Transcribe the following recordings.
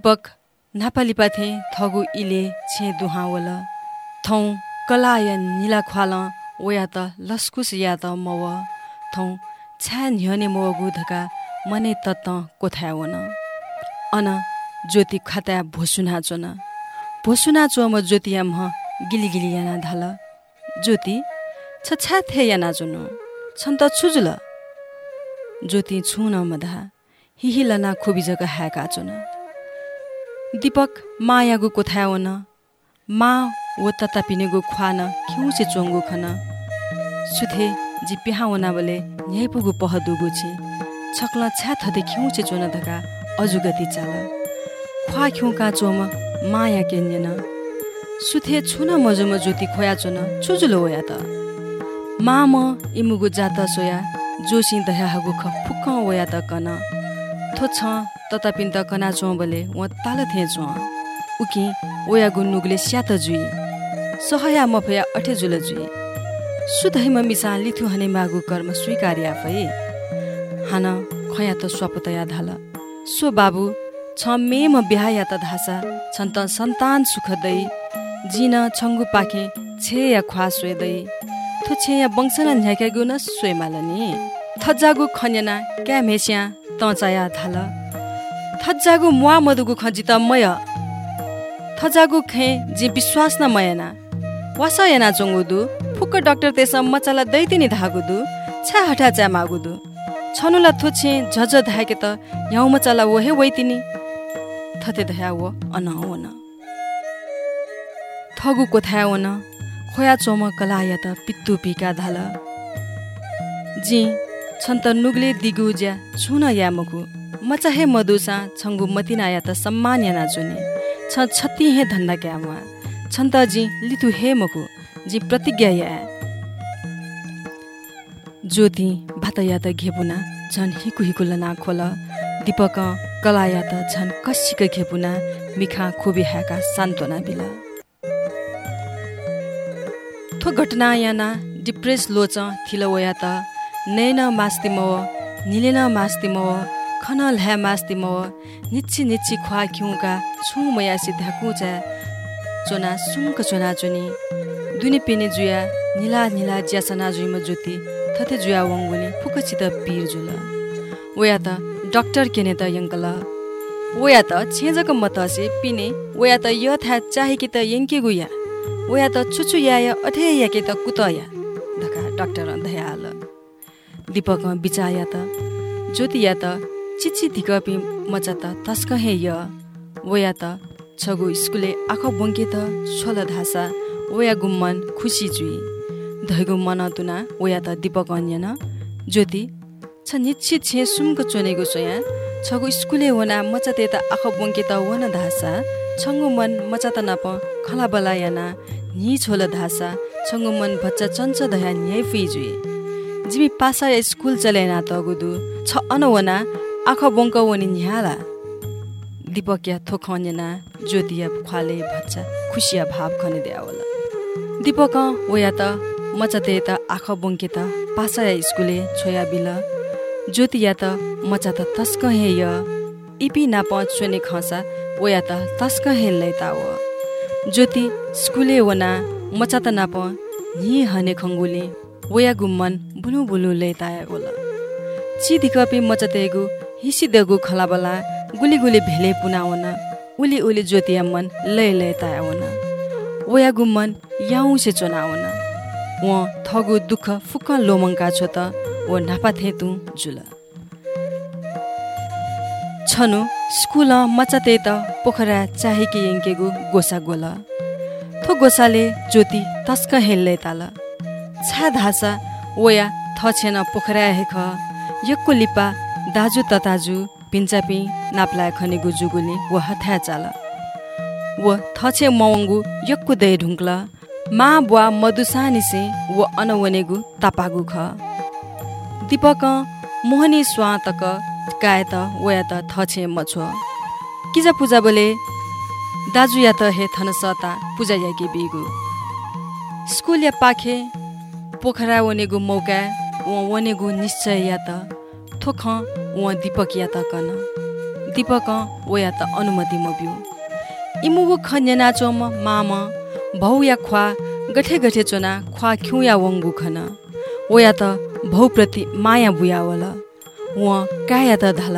दीपक नापालिपा थे थगु इले छे दुहावल। थौ कलाय निला ख्वाल ओया त लस्कुस या त मव। थौ छ्या न्ह्यने मवगु धका मने तत्त कोथ्यावन। अन ज्योति खाता भोसुना चोन भोसुना ज्योतिया म गिली गिली याना धाल। ज्योति छछा थे याना चुनु छन् त छुजुल। ज्योति छुन मधा। हिहिलना खुबी जग ह्याका चुन। दीपक मायागु कोथ्यावन मा वो तता पिनेगु ख्वान खिउसे चोङ्गु खन। सुथे जि पिहावना बले न्याइपुगु पहदुगु छि। छक्ल छ्या थदे खिउसे चोन धका अजुगति चाल। ख्वा खिउका चोम माया केन्यन। सुथे छुन मजुम ज्योति खोया चोन छुजुलो वया त। मा म इमुगु जात सोया जोसी हगु ख फुक्क वया त कन। थो छ ततापिन त कना चो बले व ताल थे चो। उकि ओया गुन्नुगले स्यात जुई सहया मफया अठे जुल जुई। सुधैम मिसा लिथु हने मागु कर्म स्वीकार्य आफै। हान खया त स्वपतया धाल सो बाबु छ मे बिहाया त धासा छन् त सन्तान सुख दै। जिन छङ्गु पाखे छे या ख्वा सोदै थो छे या वंशन न्याके गुन सोइमालनी थज्जागु खन्यना क्या मेस्या तचाया धाल थज्जागु मुवा मधुगु खजी त मय। थजागु खे जे विश्वास न मयना। वास याना चोङ्गुदु। फुक्क डाक्टर तेस मचाला दैतिनी धागुदु। छा हटा च्या मागुदु। छनुला थुछे झझ धाके त याउ मचाला वहे वैतिनी। थते धया वो अनावन थगु कोथावन खोया चोम कलाया त पित्तु पिका धाल। जी छन्त नुग्ले दिगु ज्या छुन यामगु मचाहे मधुसा छङ्गु मतिनाया त सम्मान याना चुने छ छत्ती हे धन्दा क्यामा छन्त जी लिथु हे मखु जी प्रतिज्ञा या ज्योति भातया त घेपुना झन् हिकु हिकु लना खोल। दीपक कलाया त झन् कसिक घेपुना मिखा खोबी ह्याका सान्त्वना बिल थो घटना याना डिप्रेस लोच थिलवया त नैन मास्तिमव निलेन मास्तिमव खनल ह्या मास्तिमव निच्छि निच्छि ख्वा खिउका छु मयासी ध्याकुचा चोना सुङ्क चोना चोनी दुनी पिने जुया निला निला ज्यासना जुइम ज्योति थथे जुया वङ्गुले फुकचित पिर जुल वया त डक्टर केने त यङ्कल वया त छेजक मतसे पिने वया त य था चाहेकी त यङ्के गुया वया त छुछु याय अठे याके त कुतया धका डक्टर दीपक बिचाया त। ज्योति या त चिची धिकपि मचा त तस्क हे य। वया त छगु स्कुले आँखा बङ्के त छोल धासा। वया गुम्मन खुसी जुई। धैगु मन तुना वया त दीपक अन्यन। ज्योति छ निश्चित छे सुमको चोनेगु सोया। छगु स्कुले वना मचा ते आँखा बङ्के त वन धासा। छङ्गु मन मचा त नप खला बला याना नि छोल धासा। छङ्गु मन बच्चा चञ्च दया न्याय फुइ जिमी पासा या स्कुल चलेना त गुदु। छ अनवना आँखा बङ्क वनि न्याला। दीपकिया थोखन्यना ज्योतिया ख्वाले भच्चा खुसिया भाव खने द्यावला दीपक वया त मचते त आँख बङ्के त पासा या स्कुले छोया बिल। ज्योतिया त मचा त तस्क हे य। इपी नाप चुने खसा वया त तस्क हे लैता व ज्योति स्कुले वना मचा त नाप नि हने खङ्गुले वया गुम्मन बुलु बुलु लैताया गोला चिदिकपि मचतेगु हिसिदेगु खलाबला गुली गुली भेले पुनावन उली उली ज्योतिया मन लय लय तायावन वया गुम्मन याउ से चोनावन व थगु दुख फुक्क लोमङ्का छो त व नापा थे तु जुल। छनु स्कुल मचाते त पोखरा चाहेकी यङ्केगु गोसा गोल। थो गोसाले ज्योति तस्क हेल्लै ताल। छा धासा वया थछेन पोखरा हेख यक्को लिपा दाजु तताजु पिन्चापि नाप्लाय खनेगु जुगुले व हथ्या चाल। व थछे मवङ्गु यक्कु दय ढुङ्क्ल मा बुवा मधुसानिसे व अनवनेगु तापागु ख। दीपक मोहनी स्वातक काय त वया त थछे मछो किजा पूजा बोले दाजु या त हे थन सता पूजा याकी बिगु। स्कुल या पाखे पोखरा वनेगु मौका व वनेगु निश्चय या त थोख व दीपक या त कन। दीपक वया त अनुमति मब्यो। इमुगु खन्यना चोम माम भौ या ख्वा गठे गठे चोना ख्वा ख्यु या वङ्गु खन। वया त भौप्रति माया बुयावल। व काया त धल?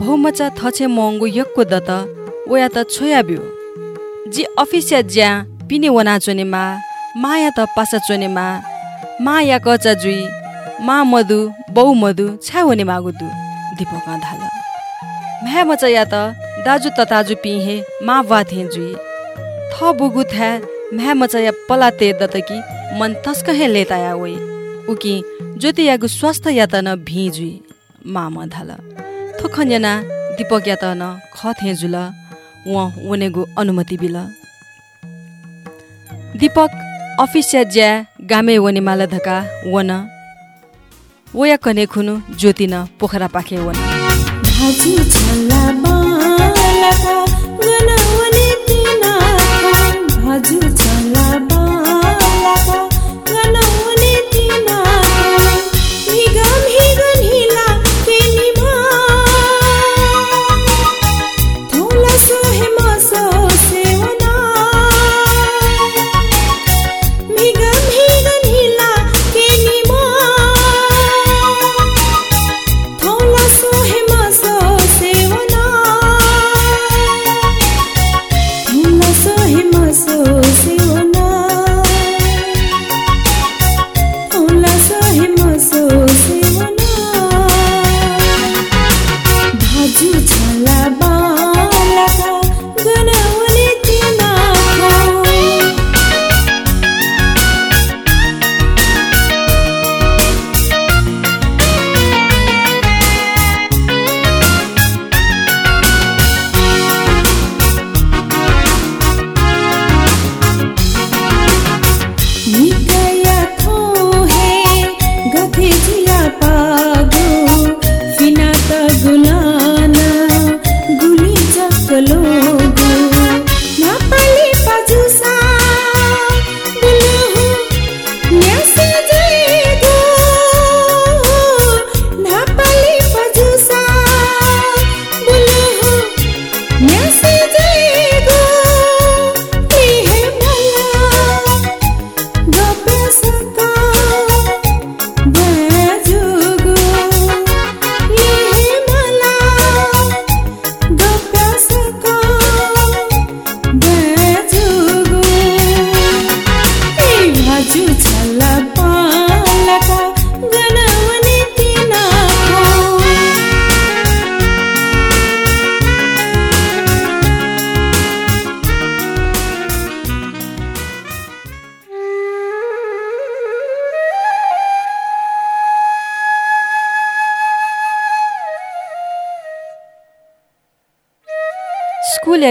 भौ मचा थछे महँगु यक्को दत वया त छोया ब्यो। जी अफिसिया ज्या पिने वना चोने मा माया त पासा चोने मा माया कचा जुई मा मधु बौ मधु छ्या हुने मागुदु दीपक धाल म्या मचा या त दाजु तताजु पिहे मा वा थे जुई। थ बुगु थ्या म्या मचा या पला ते दतकी मन तस्क हे लेताया वइ उकी ज्योति यागु स्वास्थ्य या त न भिजुई मा म धाल थोखन याना दीपक या त न ख थे जुल वनेगु अनुमति बिल। दीपक अफिसिया ज्या गामे वने माला धका वन। वया कने खुनु ज्योति न पोखरा पाखे वन।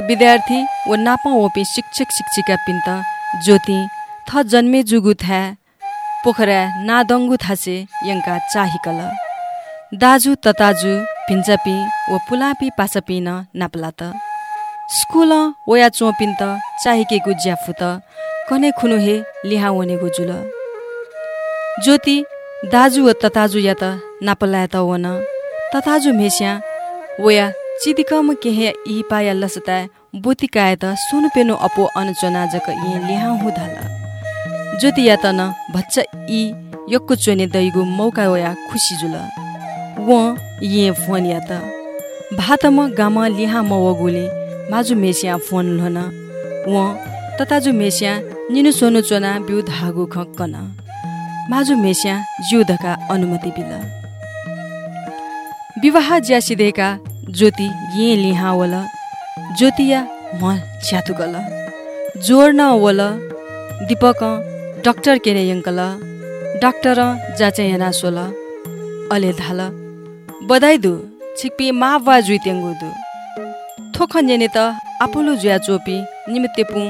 विद्यार्थी व नापा वपे शिक्षक शिक्षिका पिन्त ज्योति थ जन्मे जुगु थ्या पोखरा नादङ्गु थासे यङ्का चाहिकल दाजु तताजु भिन्चपि व पुलापी पासपि न नापला त स्कुल वया चोपिन त चाहिकेको ज्याफु त कने खुनु हे लिहा वनेगु जुल ज्योति दाजु व तताजु या त नापला त वन। तताजु मेस्या वया चिदिकम केहे इ पाया लसता बोतिकाय त सोनु पेनो अपो अनुचना जक इ लिहा हुधाल ज्योति न भच्च इ यक्को चोने दैगु मौका वया खुसी जुल। व ये फोन या त भातम गाम लिहा म वगुले माजु मेस्या फोन लहन व तताजु मेस्या निनु सोनु चोना बिउ धागु खक्कन। माजु मेस्या जिउ अनुमति बिल। विवाह ज्यासिदेका ज्योति ये लिहा वल ज्योतिया म गल जोड्न वल दीपक डक्टर केने यङ्कल डाक्टर जाचे याना सोल अले धाल। बधाई दु छिक्पी मा वा जुइतेङ्गु दु। थोखन जेने त आपुलु जुया चोपी निमित्ते पु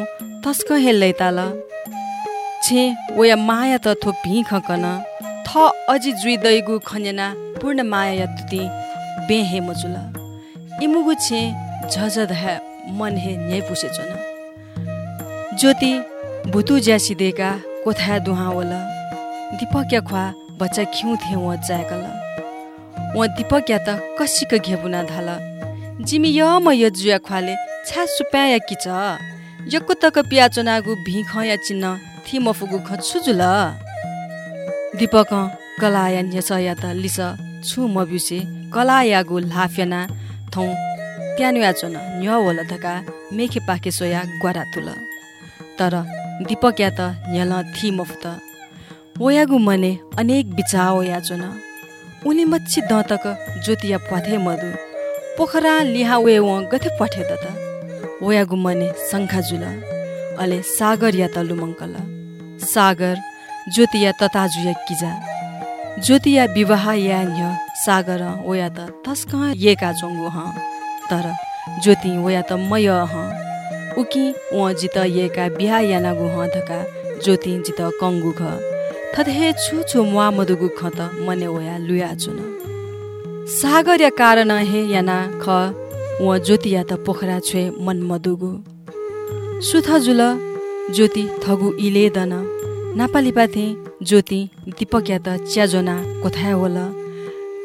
तस्क हेल्लै ताल छे वया माया त थो भिख खकन थ अझि जुइ दैगु खन्यना पूर्ण माया तुति बे हे मजुल। इमुगु छे झझ मन हे न्याय पुसे चोन। ज्योति भुतु ज्यासिदेका कोथा दुहावल दीपक ख्वा बच्चा खिउ थे व जाकल व दीपक या त कसिक घेबुना धाल। जिमी य म य जुया ख्वाले छ्या सुप्याया कि छ यक्को तक पियाचो नागु भिख या चिन्न थि मफुगु ख छुजुल। दीपक कलाया न्यसया त लिस छु मब्युसे कलायागु लाफ्याना थौ। त्यानुया चोन न्य धका मेखे पाके सोया ग्वारा तुल। तर दीपक या त न्यल थि मफुत। ओयागु मने अनेक बिचाओ चोन उनी मच्छी दतक ज्योतिया पथे मधु। पोखरा लिहा वे व गथे पठे त ओयागु मने शङ्खा जुल। अले सागर या त लुमङ्कल। सागर ज्योतिया तताजुया किजा। ज्योतिया विवाह या न्य सागर ओया त तस्क येका चोङ्गु ह तर ज्योति ओया त मय ह। उकी व जित येका बिहा यानागु ह धका ज्योति जित कङ्गु ख थदहे छु छु मुवा मधुगु ख त मने ओया लुया चुन सागर या कारण हे याना ख व ज्योति या त पोखरा छे मन मधुगु सुथ जुल ज्योति थगु इले दन नापाली पाथे ज्योति दीपक या त च्याजोना कोथाया होल।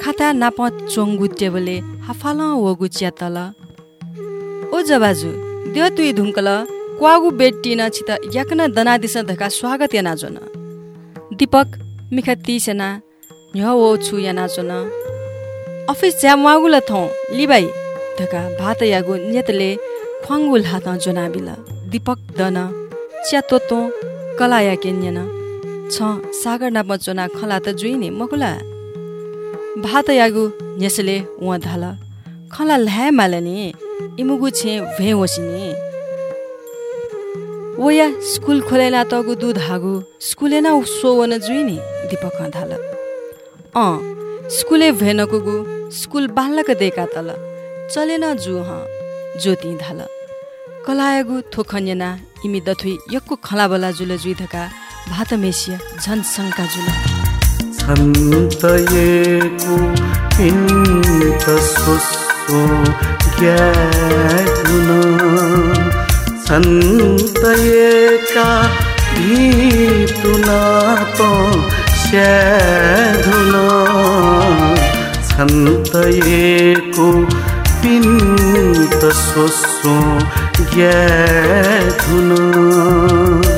खाता नाप चोङ्गु टेबले हाफाल वगु च्यातल। ओ जबाजु देव तुई धुङ्कल क्वागु बेटी न छित याकन दना दिस धका स्वागत या नाजोन दीपक मिखा तिसेना न्ह ओ छु या नाचोन अफिस ज्या मागुल थौ लिबाई धका भात यागु नेतले ख्वाङ्गुल हात जोनाबिल। दीपक दन च्या तोतो कलाया केन्यन छ सागर नाप चोना खला त जुइने मकुला। भात यागु न्यसले उहाँ धाल। खला ल्हाय मालनी इमुगु छे भे होसिने ओया स्कुल खोलेना तगु दुध हागु स्कुले न सोवन जुइने दीपक धाल। अ स्कुले भेनकुगु स्कुल बाल्लक देका तल। चलेन जु ह ज्योति धाल। कलायगु थोखन्यना इमी दथुई यक्को खला बला जुल जुइ धका भात मेसिया झन शङ्का जुल। छन्तयेको पिन्त सोसो ज्ञान छन्तयेका भितुना त स्याधुन छन्तयेको पिन्त सोसो ज्ञान होगु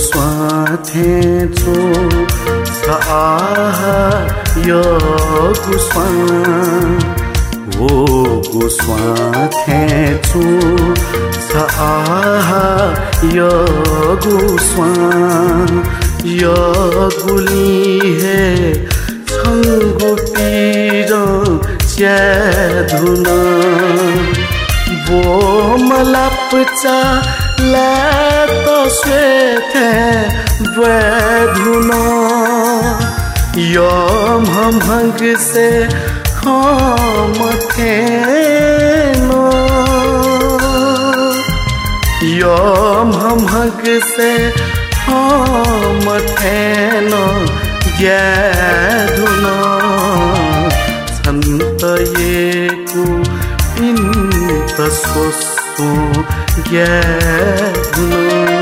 स्वाथे छो साह यो गुस्वा होगु स्वाथे छु साह यो गुस्वा यो गुली हे छङ्गु पिर च्याधुन। बोमलाप्चा लात स्वेथे ब्वेधुन यम हम हंग से हम थेन यम हम हंग से हम थेन ग्याधुन छन्तयेको पिन्त सोसो ग्याधुन सागर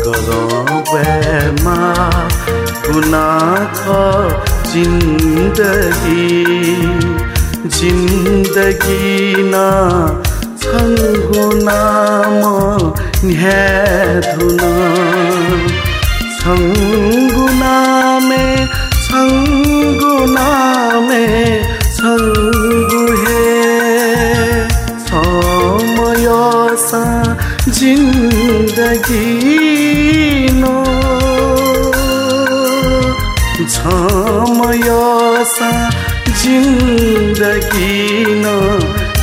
सागर ब्यामा गुना ख जिन्दगी जिन्दगी न। छङ्गु नाम न्याधुन छङ्गुनामे छङ्गुनामे छङ्गु जिन्दगी नो समय सा जिन्दगी न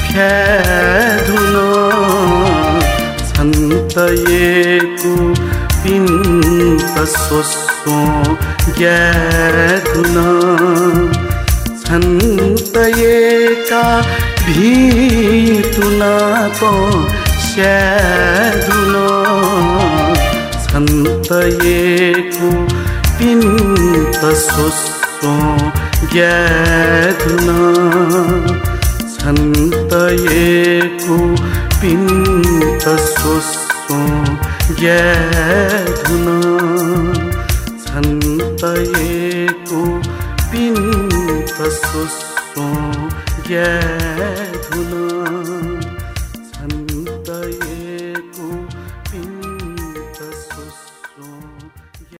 फ्याधुन छन्तएको पिन्त सोसो ग्याधुन छन्तएका भितुन त स्याधुन छन्तएको पिन्त सोसो ग्याधुन छन्तएको पिन्त सोसो ग्याधुन